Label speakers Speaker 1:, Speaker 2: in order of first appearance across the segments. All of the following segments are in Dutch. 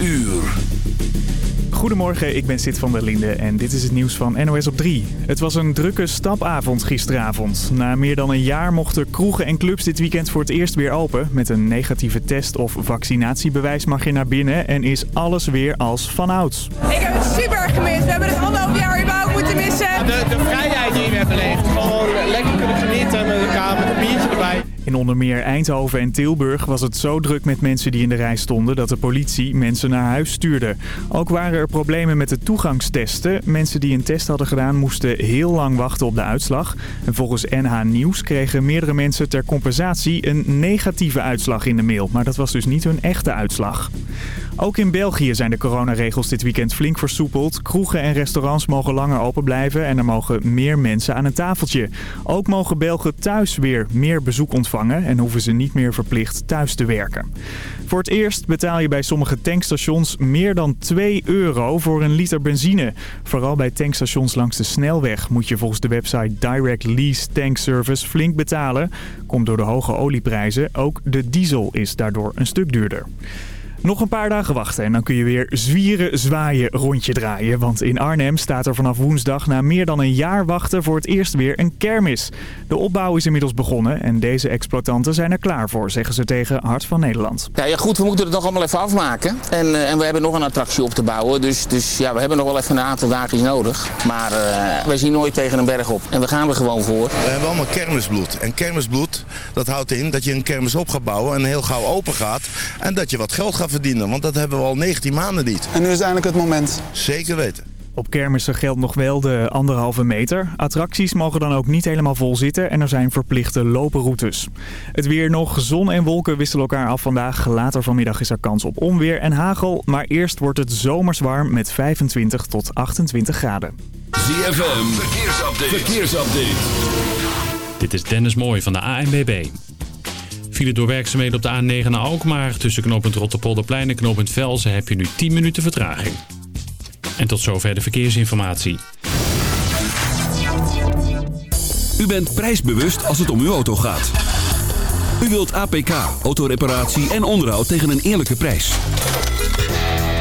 Speaker 1: uur.
Speaker 2: Goedemorgen, ik ben Sid van der Linde en dit is het nieuws van NOS op 3. Het was een drukke stapavond gisteravond. Na meer dan een jaar mochten kroegen en clubs dit weekend voor het eerst weer open. Met een negatieve test of vaccinatiebewijs mag je naar binnen en is alles weer als vanouds.
Speaker 3: Ik heb het super erg gemist. We hebben het anderhalf jaar überhaupt moeten missen.
Speaker 4: De, de vrijheid die je hebt beleefd. Gewoon lekker kunnen genieten met elkaar, met een biertje erbij.
Speaker 2: In onder meer Eindhoven en Tilburg was het zo druk met mensen die in de rij stonden dat de politie mensen naar huis stuurde. Ook waren er problemen met de toegangstesten. Mensen die een test hadden gedaan moesten heel lang wachten op de uitslag. En volgens NH Nieuws kregen meerdere mensen ter compensatie een negatieve uitslag in de mail. Maar dat was dus niet hun echte uitslag. Ook in België zijn de coronaregels dit weekend flink versoepeld. Kroegen en restaurants mogen langer open blijven en er mogen meer mensen aan een tafeltje. Ook mogen Belgen thuis weer meer bezoek ontvangen en hoeven ze niet meer verplicht thuis te werken. Voor het eerst betaal je bij sommige tankstations meer dan 2 euro voor een liter benzine. Vooral bij tankstations langs de snelweg moet je volgens de website Direct Lease Tank Service flink betalen. Komt door de hoge olieprijzen. Ook de diesel is daardoor een stuk duurder. Nog een paar dagen wachten en dan kun je weer zwieren, zwaaien, rondje draaien. Want in Arnhem staat er vanaf woensdag na meer dan een jaar wachten voor het eerst weer een kermis. De opbouw is inmiddels begonnen en deze exploitanten zijn er klaar voor, zeggen ze tegen Hart van Nederland.
Speaker 5: Ja, ja goed, we moeten het nog allemaal even afmaken. En, uh, en we hebben nog een attractie op te bouwen. Dus, dus ja, we hebben nog wel even een aantal dagen nodig. Maar uh, wij zien nooit tegen een berg op. En we gaan er gewoon voor.
Speaker 6: We hebben allemaal kermisbloed. En kermisbloed, dat houdt in dat je een kermis op gaat bouwen en heel gauw open gaat. En dat je wat geld gaat verdienen, want dat hebben we al 19 maanden niet.
Speaker 7: En nu is eindelijk het moment.
Speaker 6: Zeker weten.
Speaker 2: Op kermissen geldt nog wel de anderhalve meter. Attracties mogen dan ook niet helemaal vol zitten en er zijn verplichte lopenroutes. Het weer nog. Zon en wolken wisselen elkaar af vandaag. Later vanmiddag is er kans op onweer en hagel. Maar eerst wordt het zomers warm met 25 tot 28 graden.
Speaker 1: ZFM, verkeersupdate. verkeersupdate.
Speaker 8: Dit is Dennis Mooij van de ANBB. File door werkzaamheden op de A9 naar Alkmaar. Tussen knooppunt Rotterpolderplein en knooppunt Velzen heb je nu 10 minuten vertraging. En tot zover de verkeersinformatie.
Speaker 1: U bent prijsbewust als het om uw auto gaat. U wilt APK, autoreparatie en onderhoud tegen een eerlijke prijs.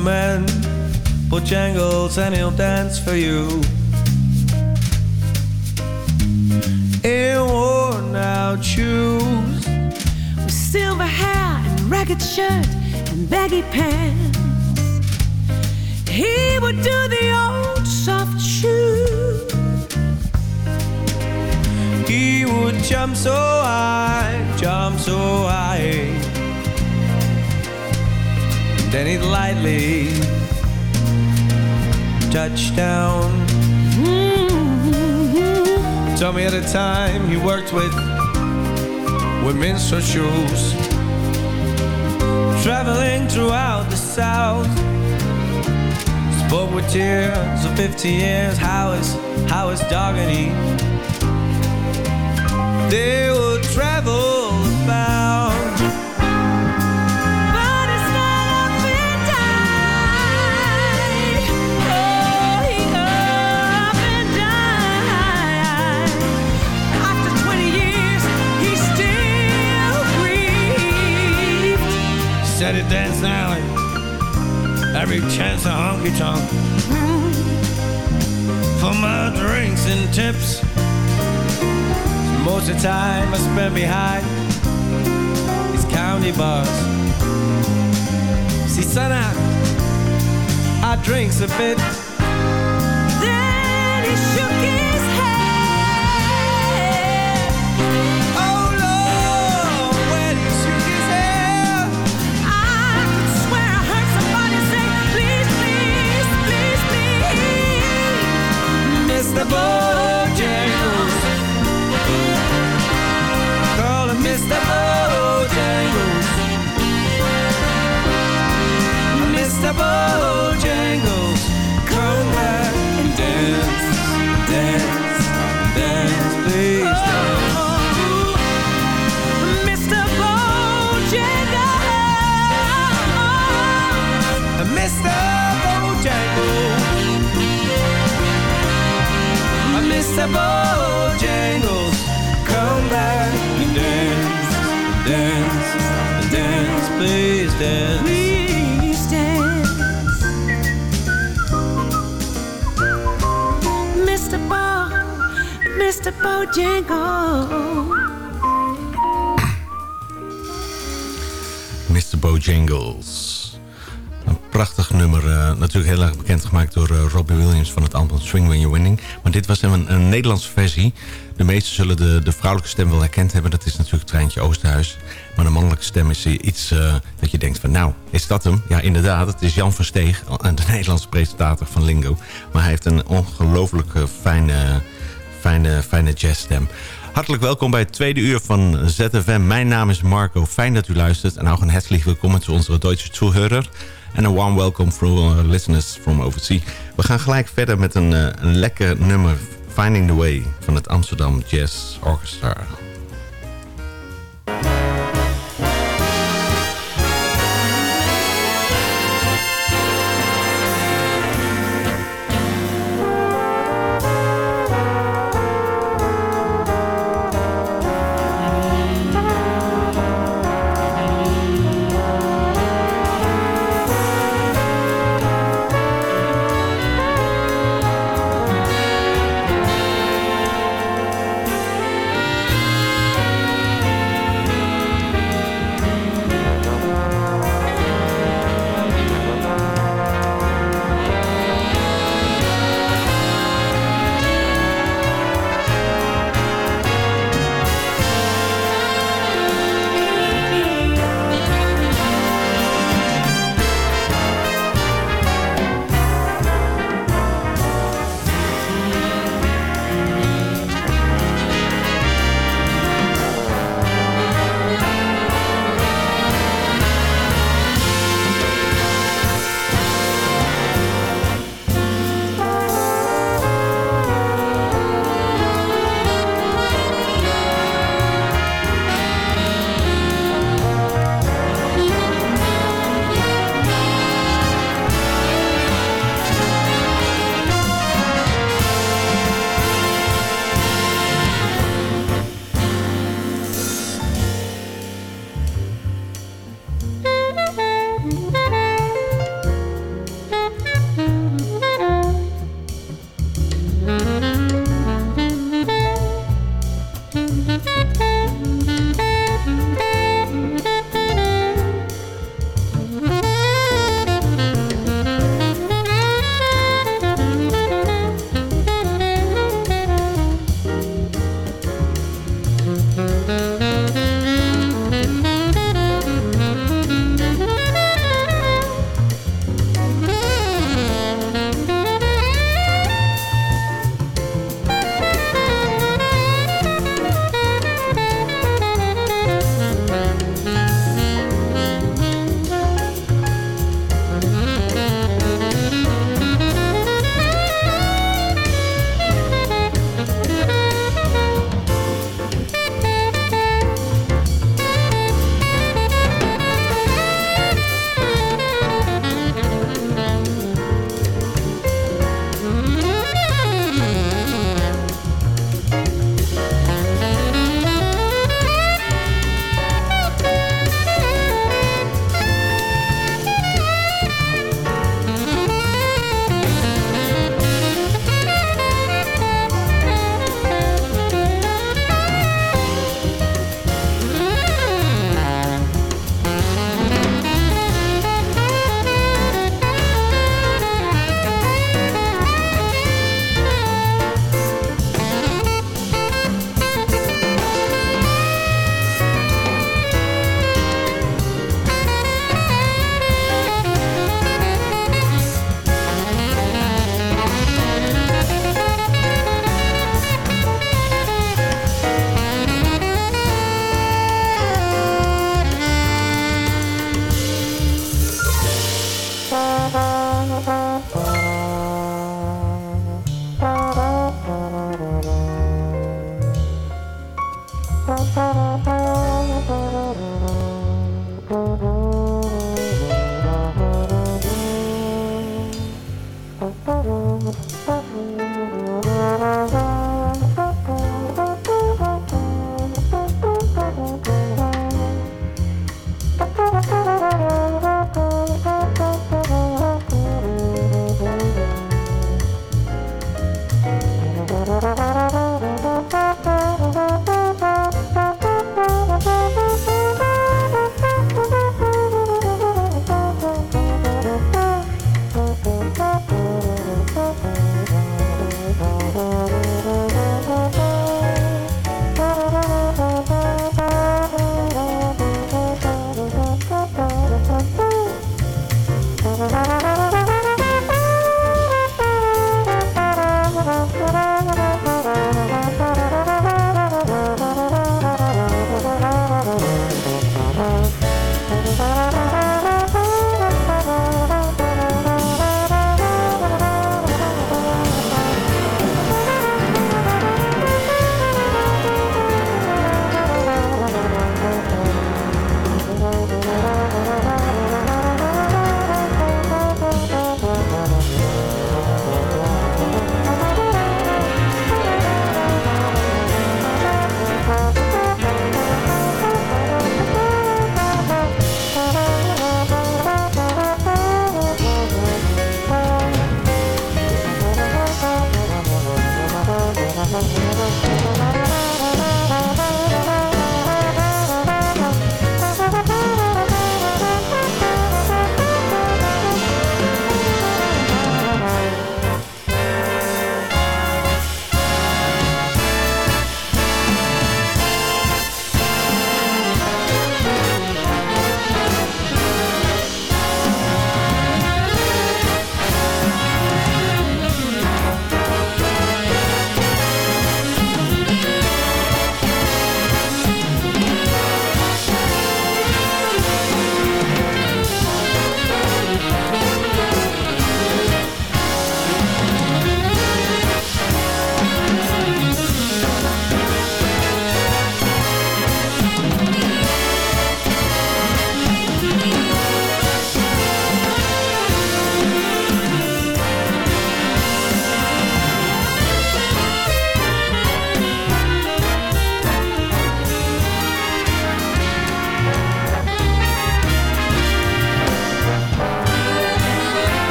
Speaker 9: I knew a man, Bojangles, and he'll dance for you. In worn out shoes,
Speaker 10: with silver hair and ragged shirt and baggy pants. He would do the old soft shoe.
Speaker 9: he would jump so high, jump so high. Then lightly touch down. Told me at a time he worked with with minstrel shoes, traveling throughout the South. Spoke with tears of 50 years. How is how is Doggedy? They would travel
Speaker 11: dance alley. Every chance a honky tonk. For my drinks and tips. Most of the time I spend behind these county bars. See, son, I, I drinks a bit.
Speaker 7: Was een, een Nederlandse versie. De meesten zullen de, de vrouwelijke stem wel herkend hebben. Dat is natuurlijk Treintje Oosterhuis. Maar de mannelijke stem is iets eh, dat je denkt van nou, is dat hem? Ja, inderdaad. Het is Jan van Steeg, de Nederlandse presentator van Lingo. Maar hij heeft een ongelooflijk fijne, fijne, fijne jazzstem. Hartelijk welkom bij het tweede uur van ZFM. Mijn naam is Marco. Fijn dat u luistert. En ook een herzlich welkom zu onze Duitse Zuhörer. En een warm welcome for our listeners from overseas. We gaan gelijk verder met een, eh, een lekker nummer. Finding the Way van het Amsterdam Jazz Orchestra.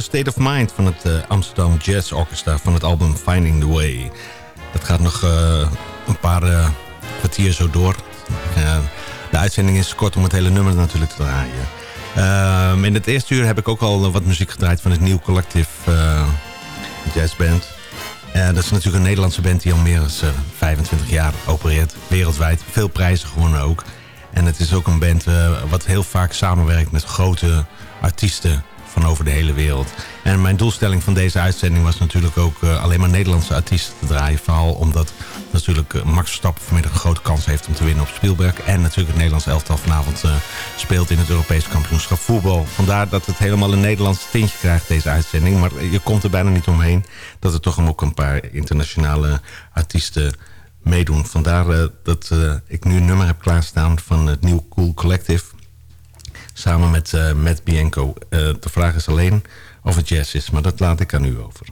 Speaker 7: State of Mind van het eh, Amsterdam Jazz Orchestra van het album Finding the Way. Dat gaat nog eh, een paar eh, kwartier zo door. de uitzending is kort om het hele nummer natuurlijk te draaien. Ehm, in het eerste uur heb ik ook al wat muziek gedraaid van het Nieuw Collective Jazzband. dat is natuurlijk een Nederlandse band die al meer dan 25 jaar opereert. Wereldwijd. Veel prijzen gewonnen ook. En het is ook een band wat heel vaak samenwerkt met grote artiesten van over de hele wereld. En mijn doelstelling van deze uitzending was natuurlijk ook uh, alleen maar Nederlandse artiesten te draaien. Vooral omdat natuurlijk uh, Max Verstappen vanmiddag een grote kans heeft om te winnen op Spielberg. En natuurlijk het Nederlands elftal vanavond uh, speelt in het Europese kampioenschap voetbal. Vandaar dat het helemaal een Nederlands tintje krijgt deze uitzending. Maar je komt er bijna niet omheen dat er toch ook een paar internationale artiesten meedoen. Vandaar dat ik nu een nummer heb klaarstaan van het New Cool Collective samen met uh, Matt Bianco. Uh, de vraag is alleen of het jazz is, maar dat laat ik aan u over.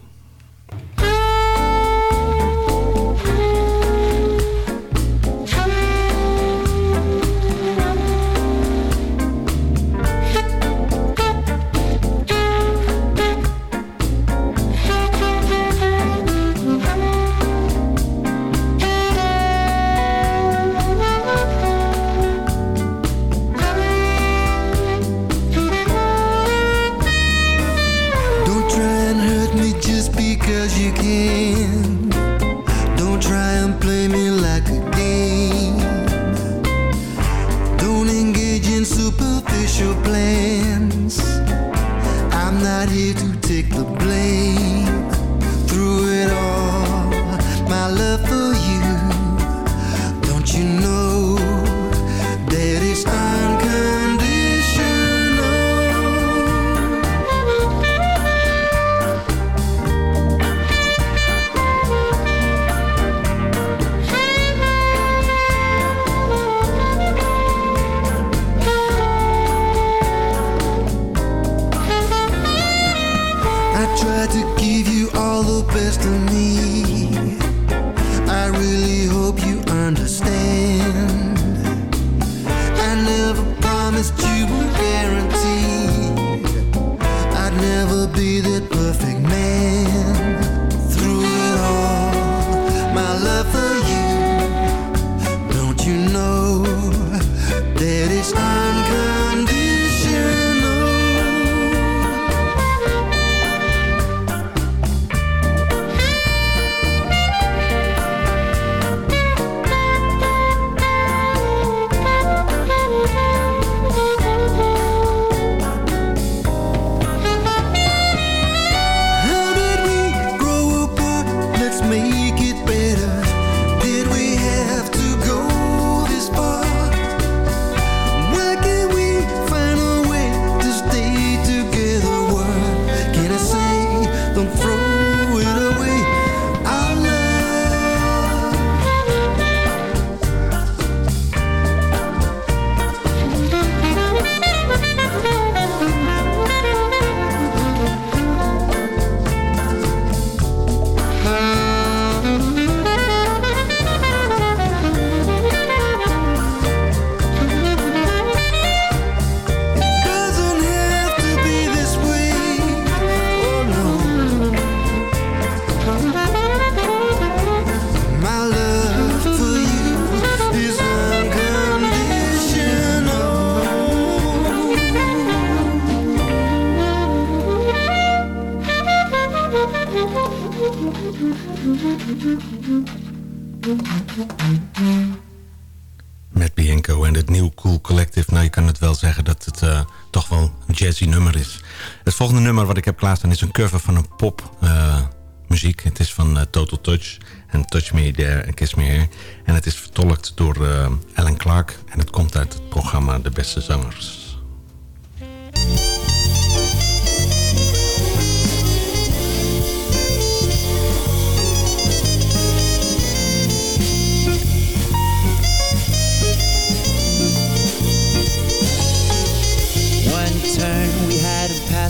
Speaker 7: Klaarstaan is een cover van een pop eh, muziek. Het is van eh, Total Touch en Touch Me There and Kiss Me Here. En het is vertolkt door eh, Alan Clark. En het komt uit het programma De Beste Zangers.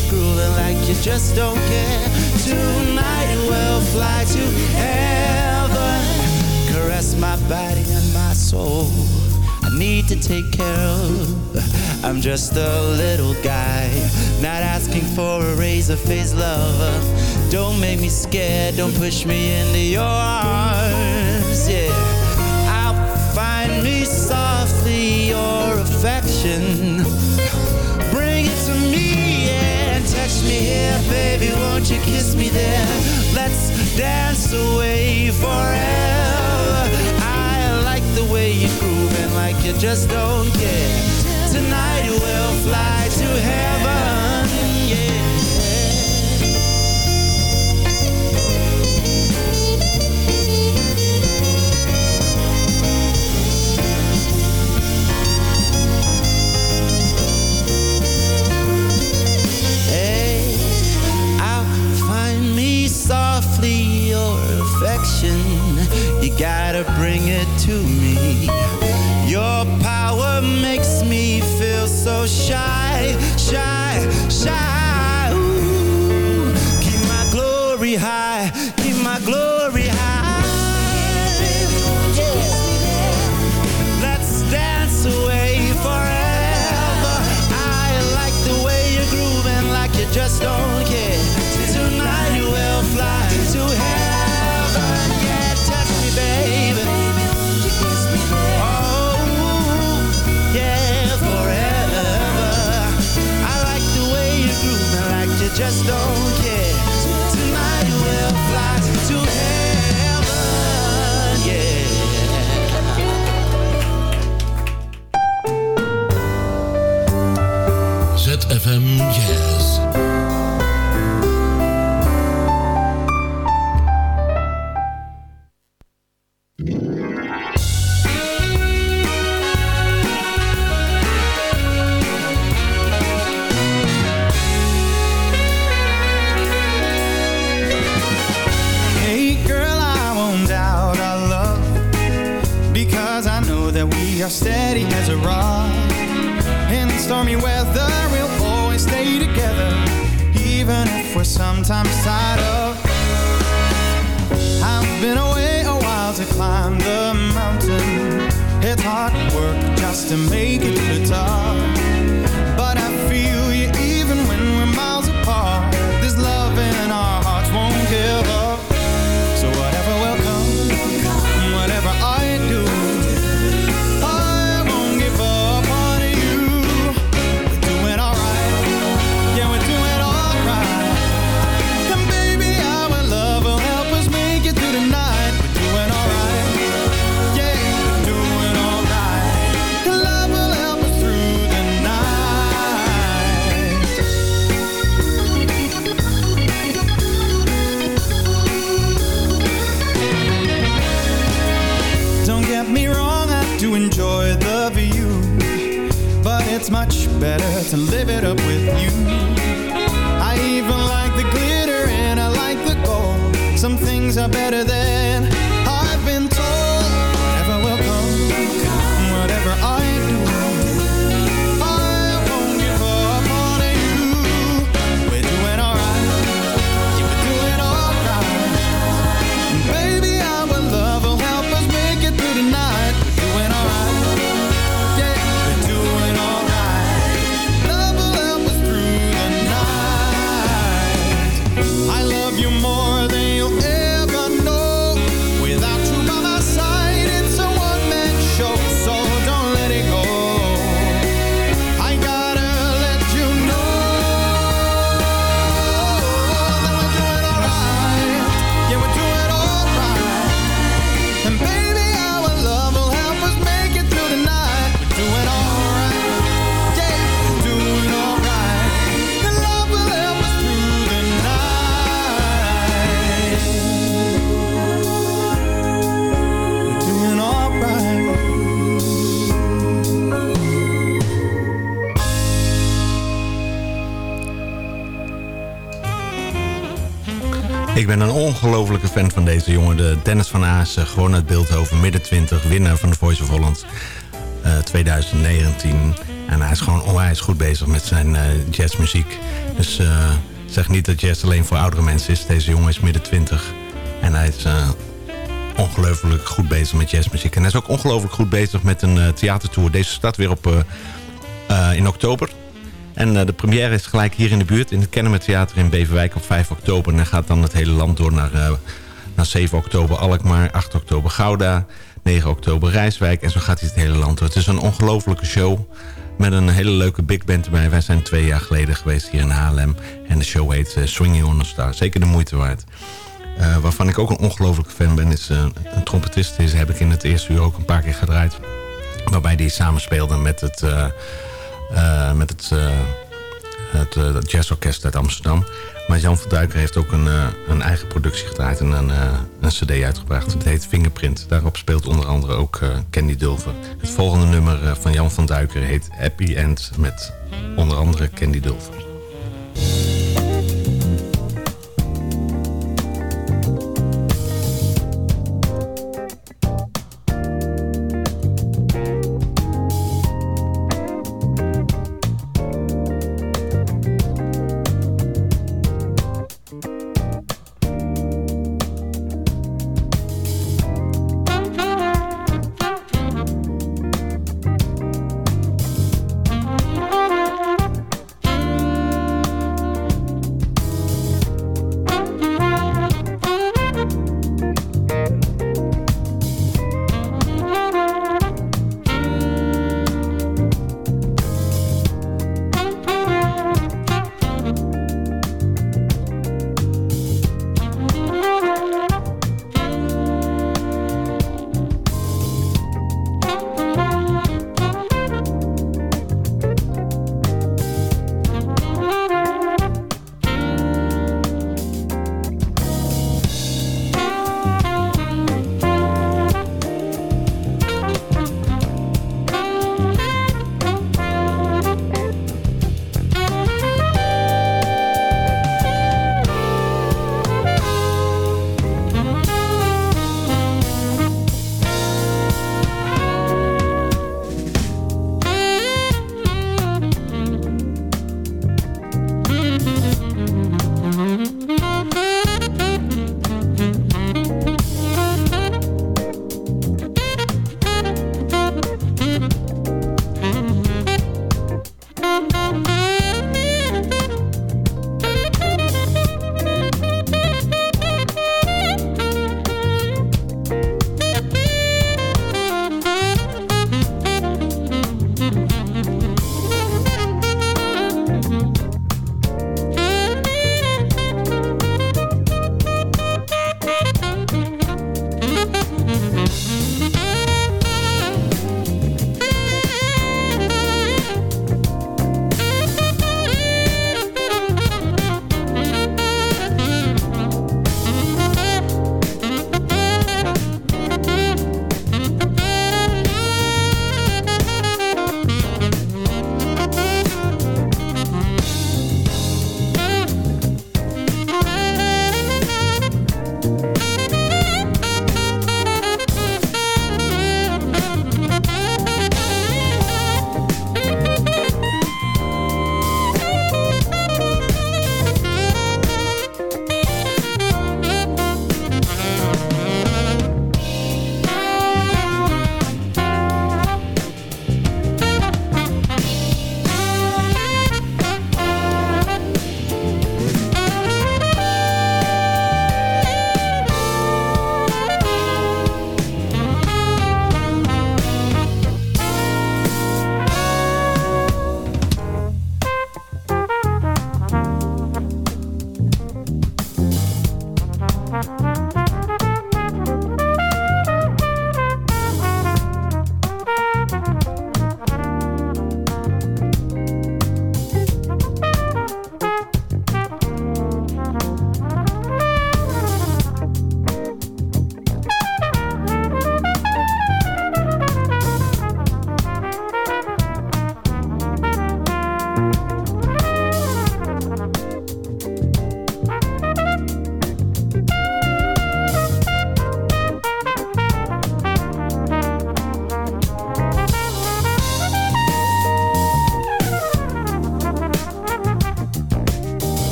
Speaker 9: I like the way you're grooving like you just don't care. Tonight we'll fly to heaven. Caress my body and my soul. I need to take care of. I'm just a little guy, not asking for a razor face lover. Don't make me scared, don't push me into your arms, baby. Won't you kiss me there? Let's dance away forever. I like the way you're grooving like you just don't care. Tonight we'll fly to heaven, Gotta bring it to me. Your power makes me feel so shy,
Speaker 7: ongelofelijke fan van deze jongen. De Dennis van Aassen, gewoon uit Beeldhoven, midden 20, winnaar van de Voice of Holland eh, 2019. En hij is gewoon onwijs goed bezig met zijn eh, jazzmuziek. Dus eh, zeg niet dat jazz alleen voor oudere mensen is. Deze jongen is midden 20 en hij is eh, ongelooflijk goed bezig met jazzmuziek. En hij is ook ongelooflijk goed bezig met een eh, theatertour. Deze start weer op, eh, eh, in oktober. En eh, de première is gelijk hier in de buurt in het Kennemer Theater in Beverwijk op 5 oktober. En dan gaat dan het hele land door naar, eh, naar 7 oktober Alkmaar, 8 oktober Gouda, 9 oktober Rijswijk. En zo gaat hij het hele land door. Het is een ongelofelijke show met een hele leuke big band erbij. Wij zijn twee jaar geleden geweest hier in Haarlem. En de show heet eh, Swinging on a Star. Zeker de moeite waard. Waarvan ik ook een ongelofelijke fan ben, is een trompetist. Deze heb ik in het eerste uur ook een paar keer gedraaid. Waarbij die samenspeelde met het, met het, eh, eh, het jazzorkest uit Amsterdam. Maar Jan van Duiker heeft ook een, eh, een eigen productie gedraaid en een, eh, een cd uitgebracht. Het heet Fingerprint. Daarop speelt onder andere ook eh, Candy Dulver. Het volgende nummer eh, van Jan van Duiker heet Happy End met onder andere Candy Dulver.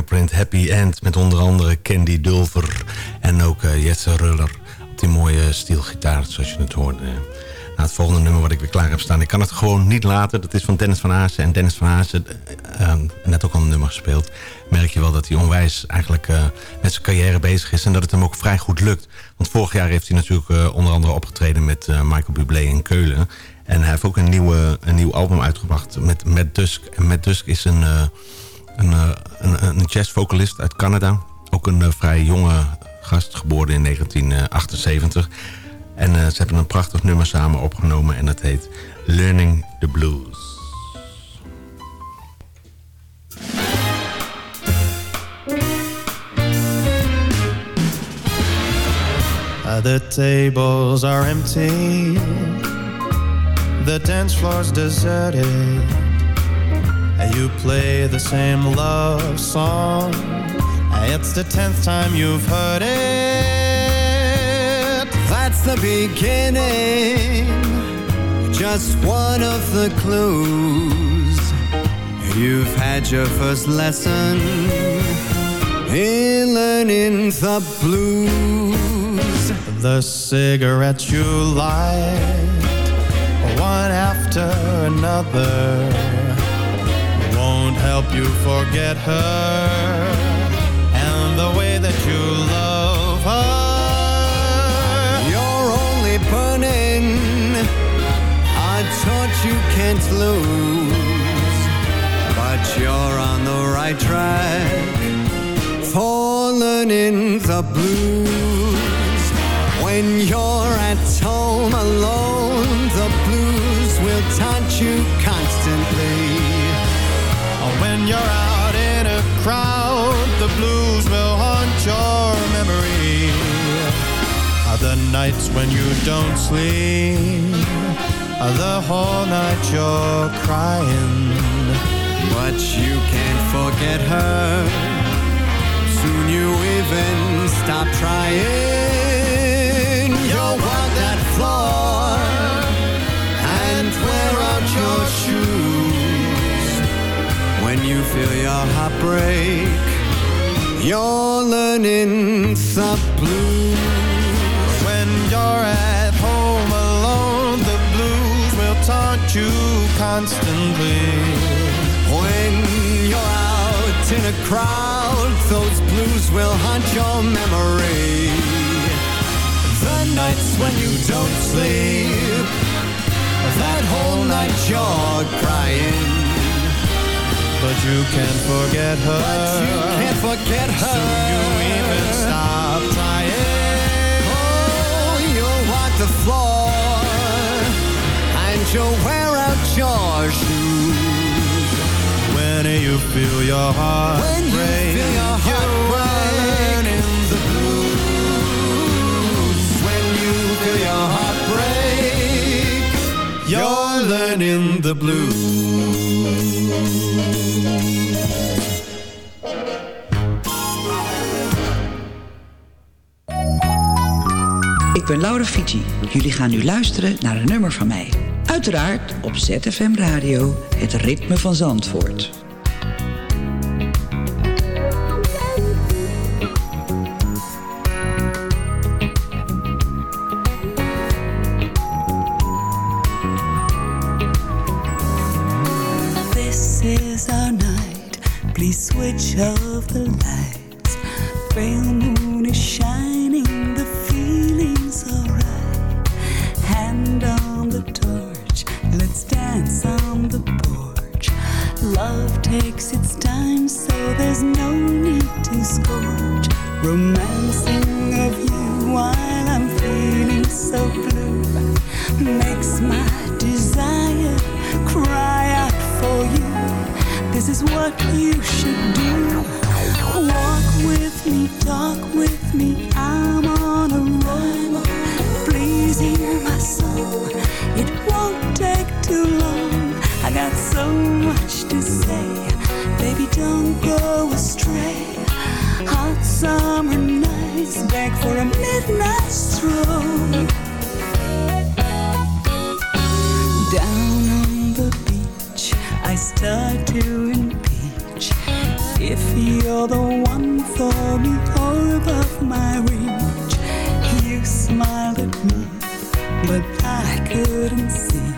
Speaker 7: Fingerprint Happy End... met onder andere Candy Dulver en ook eh, Jesse Ruller... op die mooie stielgitaar, zoals je het hoorde. Nou, het volgende nummer wat ik weer klaar heb staan... ik kan het gewoon niet laten, dat is van Dennis van Haasen. En Dennis van Haasen, eh, eh, net ook al een nummer gespeeld... merk je wel dat hij onwijs eigenlijk met zijn carrière bezig is... en dat het hem ook vrij goed lukt. Want vorig jaar heeft hij natuurlijk onder andere opgetreden... met Michael Bublé in Keulen... En hij heeft ook een, nieuwe, een nieuw album uitgebracht met Matt Dusk. En Matt Dusk is een, een, eh, een, een jazzvocalist uit Canada. Ook een eh, vrij jonge gast, geboren in 1978. En eh, ze hebben een prachtig nummer samen opgenomen en dat heet Learning the Blues.
Speaker 12: Uh, the tables are empty, the dance floor's deserted, you play the same love song. It's the tenth time you've heard it.
Speaker 13: That's the beginning, just one of the clues. You've had your first lesson in learning the blues.
Speaker 12: The cigarettes you light, one after another, help you forget her and the way that you love her.
Speaker 13: You're only burning a torch you can't lose, but you're on the right track for learning the blues. When you're at home alone, the blues will taunt you constantly.
Speaker 12: You're out in a crowd, the blues will haunt your memory. The nights when you don't sleep, the whole night you're crying.
Speaker 13: But you can't forget her. Soon you even stop trying. Feel your heart break, you're learning the blues.
Speaker 12: When you're at home alone, the blues will taunt you constantly.
Speaker 13: When you're out in a crowd, those blues will haunt your memory. The nights when you don't sleep, that whole night you're crying.
Speaker 12: But you can't forget her.
Speaker 13: But you can't forget her.
Speaker 12: Soon you even stop trying.
Speaker 13: Oh, you'll walk the floor and you'll wear out your shoes.
Speaker 12: When you feel your heart
Speaker 13: When you
Speaker 12: break,
Speaker 13: feel your heart
Speaker 12: you
Speaker 13: break.
Speaker 12: the blues.
Speaker 13: When you feel your heart
Speaker 12: learning the blues.
Speaker 14: Ik ben Laura Fiji. Jullie gaan nu luisteren naar een nummer van mij. Uiteraard op ZFM Radio, het ritme van Zandvoort.
Speaker 15: Beg for a midnight stroll. Down on the beach, I start to impeach if You're the one for me, all above my reach. You smiled at me, but I couldn't see.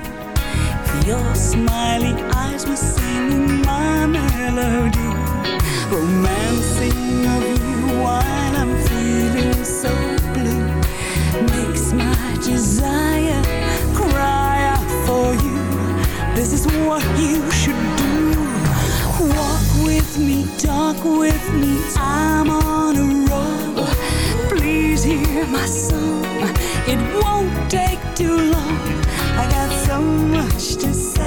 Speaker 15: Your smiling eyes were singing my melody, romancing of This is what you should do. Walk with me, talk with me. I'm on a roll. Please hear my song. It won't take too long. I got so much to say,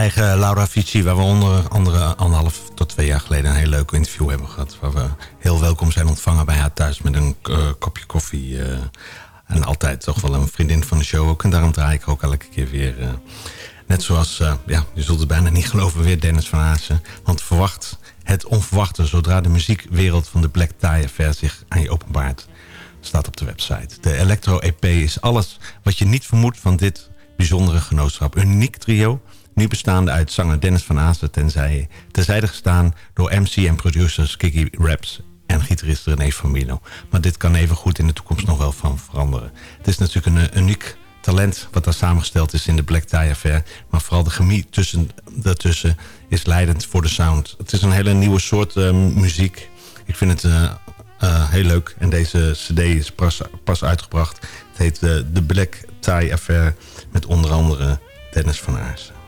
Speaker 7: eigen Laura Fici, waar we onder andere anderhalf tot twee jaar geleden een heel leuk interview hebben gehad. Waar we heel welkom zijn ontvangen bij haar thuis met een eh, kopje koffie. eh, en altijd toch wel een vriendin van de show ook. En daarom draai ik ook elke keer weer. eh, net zoals, ja, je zult het bijna niet geloven, weer Dennis van Haasen. Want verwacht het onverwachte zodra de muziekwereld van de Black Tie Affair zich aan je openbaart. Staat op de website. De Electro EP is alles wat je niet vermoedt van dit bijzondere genootschap. Uniek trio, nu bestaande uit zanger Dennis van Aasen... tenzij, terzijde gestaan door MC en producers Kiki Raps en gitarist René van. Maar dit kan even goed in de toekomst nog wel van veranderen. Het is natuurlijk een eh, uniek talent wat daar samengesteld is in de Black Tie Affair. Maar vooral de chemie tussen, daartussen is leidend voor de sound. Het is een hele nieuwe soort eh, muziek. Ik vind het eh, heel leuk. En deze cd is pas, pas uitgebracht. Het heet The Black Tie Affair met onder andere Dennis van Aarsen.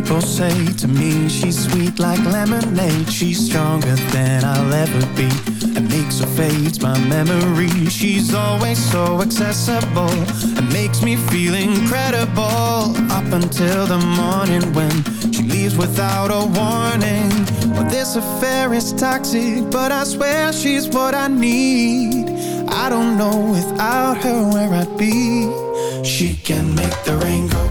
Speaker 12: People say to me. She's sweet like lemonade. She's stronger than I'll ever be. And makes her fades my memory. She's always so accessible. And makes me feel incredible. Up until the morning when she leaves without a warning. Well, this affair is toxic, but I swear she's what I need. I don't know without her where I'd be. She can make the rain go.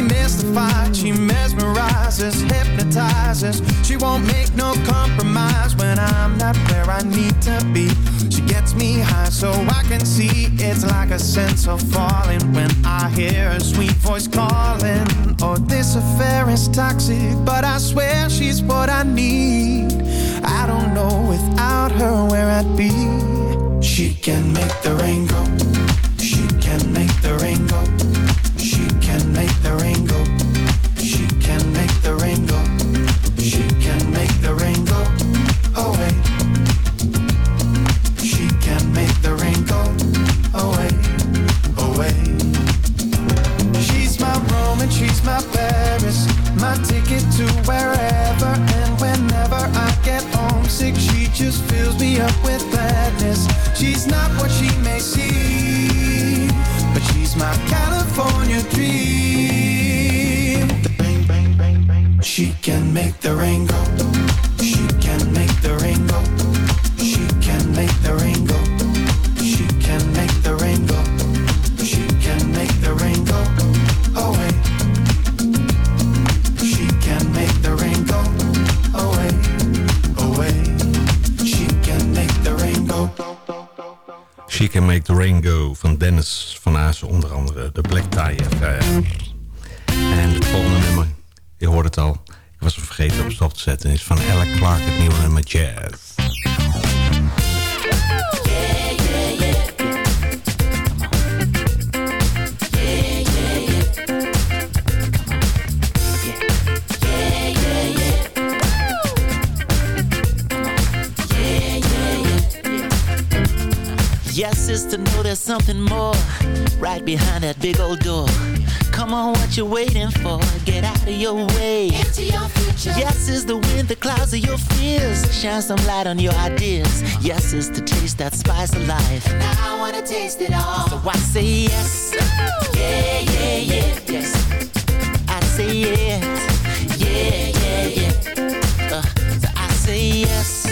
Speaker 12: Mystified. She mesmerizes, hypnotizes. She won't make no compromise when I'm not where I need to be. She gets me high so I can see. It's like a sense of falling when I hear her sweet voice calling. Oh, this affair is toxic, but I swear she's what I need. I don't know without her where I'd be. She can make the rain go.
Speaker 9: Shine some light on your ideas. Yes, is to taste that spice of life.
Speaker 16: Now I wanna taste it all.
Speaker 9: So I say yes. Yeah, yeah, yeah, yes. I say yes. Yeah, yeah, yeah. Uh, so I say yes.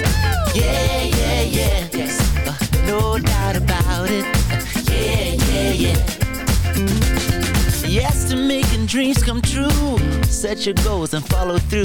Speaker 9: Yeah, yeah, yeah, yes. Uh, no doubt about it. Uh, yeah, yeah, yeah. Yes to making dreams come true. Set your goals and follow through.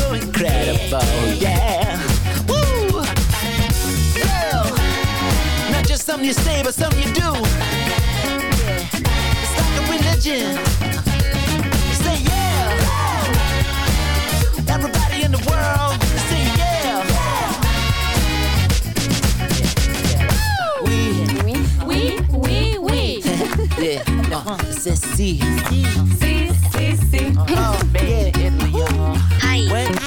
Speaker 9: incredible. Yeah. Woo. Yeah. Not just something you say, but something you do. It's like a religion. Say yeah. Everybody in the world, say yeah.
Speaker 16: Oui, oui, oui.
Speaker 9: Yeah, uh, c'est si.
Speaker 16: Si, si, si.
Speaker 9: Oh, yeah, Italy, y'all. When,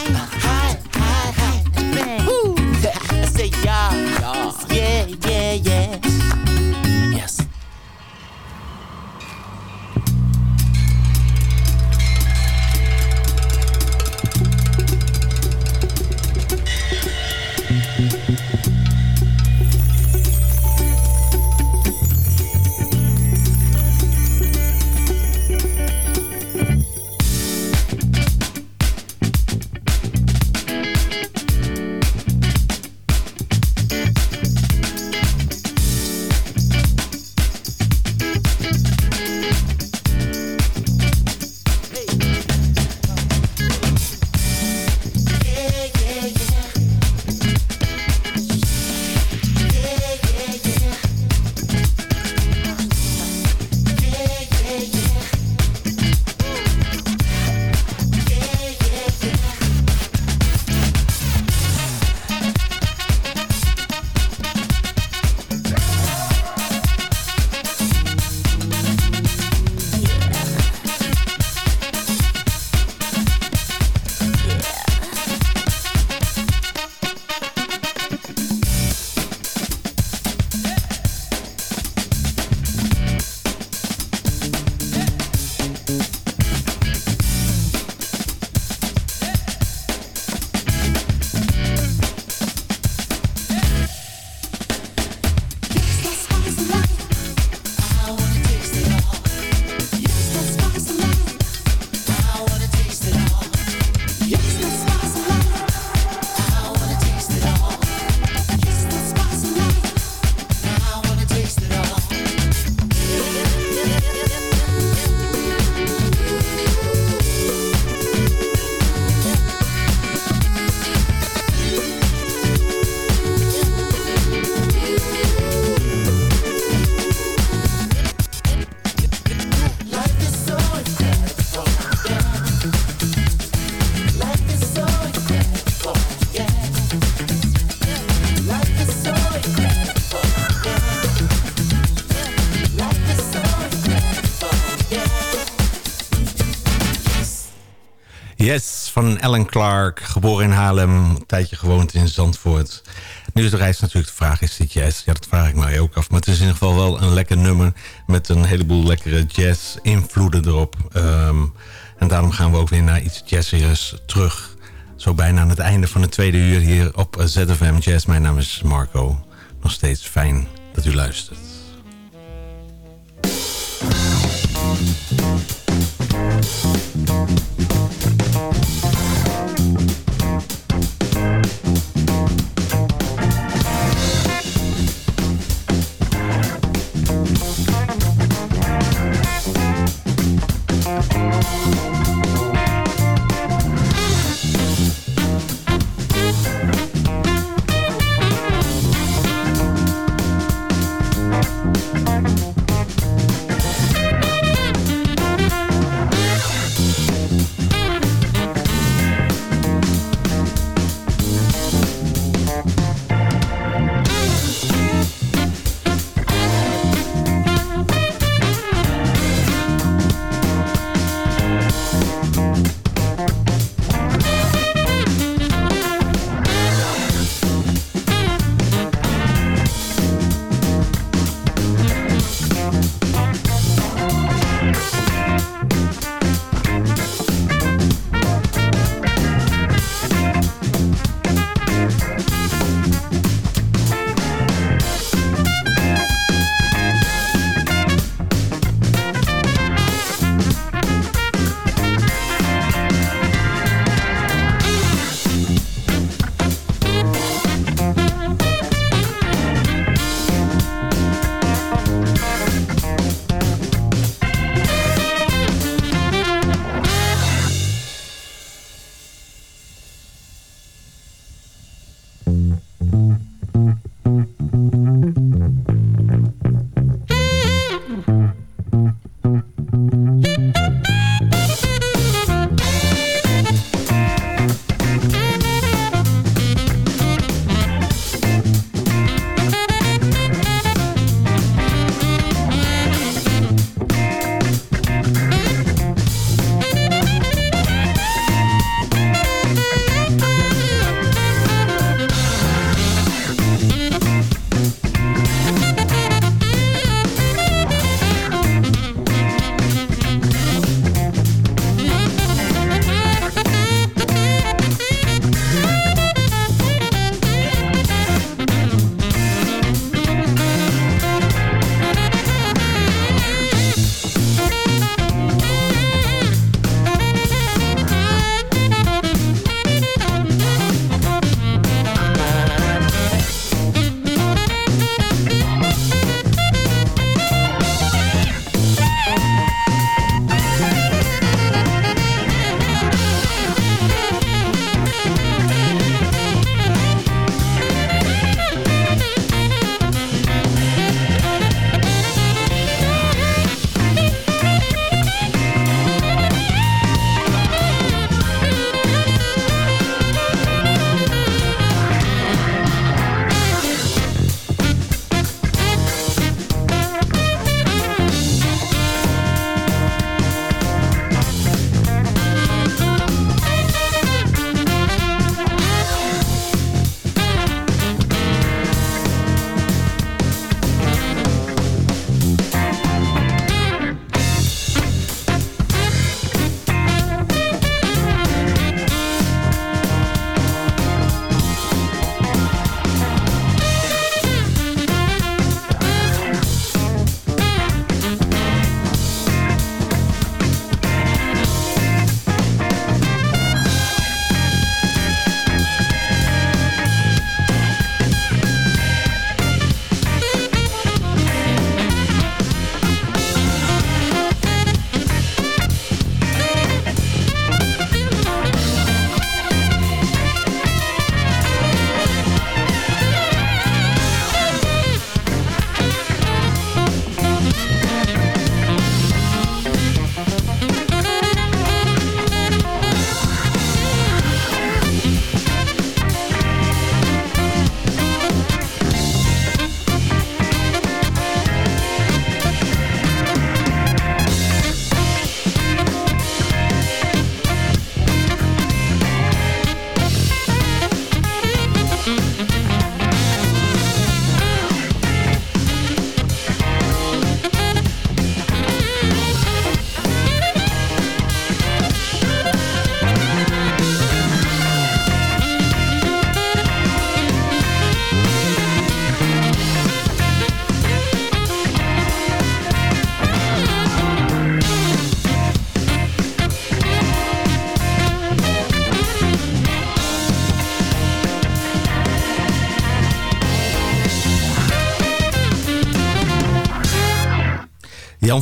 Speaker 7: En Clark, geboren in Haarlem, een tijdje gewoond in Zandvoort. Nu is de reis natuurlijk de vraag, is dit jazz? Ja, dat vraag ik mij ook af. Maar het is in ieder geval wel een lekker nummer... met een heleboel lekkere jazz-invloeden erop. Um, en daarom gaan we ook weer naar iets jazzers terug. Zo bijna aan het einde van het tweede uur hier op ZFM Jazz. Mijn naam is Marco. Nog steeds fijn dat u luistert.
Speaker 16: you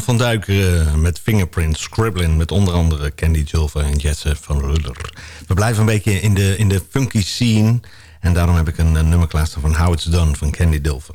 Speaker 16: Van Duik eh, met Fingerprint Scribbling... met onder andere Candy Julva en Jesse van Ruller. We blijven een beetje in de, in de funky scene... en daarom heb ik een, een van How It's Done van Candy Dulver.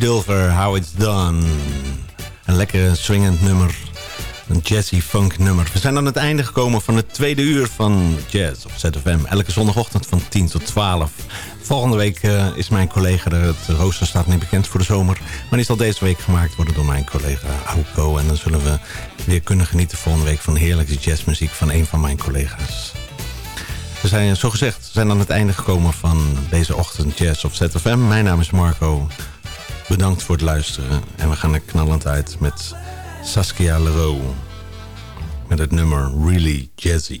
Speaker 16: Dulver, How It's Done. Een lekker swingend nummer. Een jazzy funk nummer. We zijn aan het einde gekomen van het tweede uur van Jazz op ZFM. Elke zondagochtend van 10 tot 12. Volgende week eh, is mijn collega, de rooster staat niet bekend voor de zomer. Maar die zal deze week gemaakt worden door mijn collega Auko. En dan zullen we weer kunnen genieten volgende week van heerlijke jazzmuziek van een van mijn collega's. We zijn, eh, zo gezegd, zijn aan het einde gekomen van deze ochtend Jazz op ZFM. Mijn naam is Marco. Bedankt voor het luisteren. En we gaan er knallend uit met Saskia Leroux. Met het nummer Really Jazzy.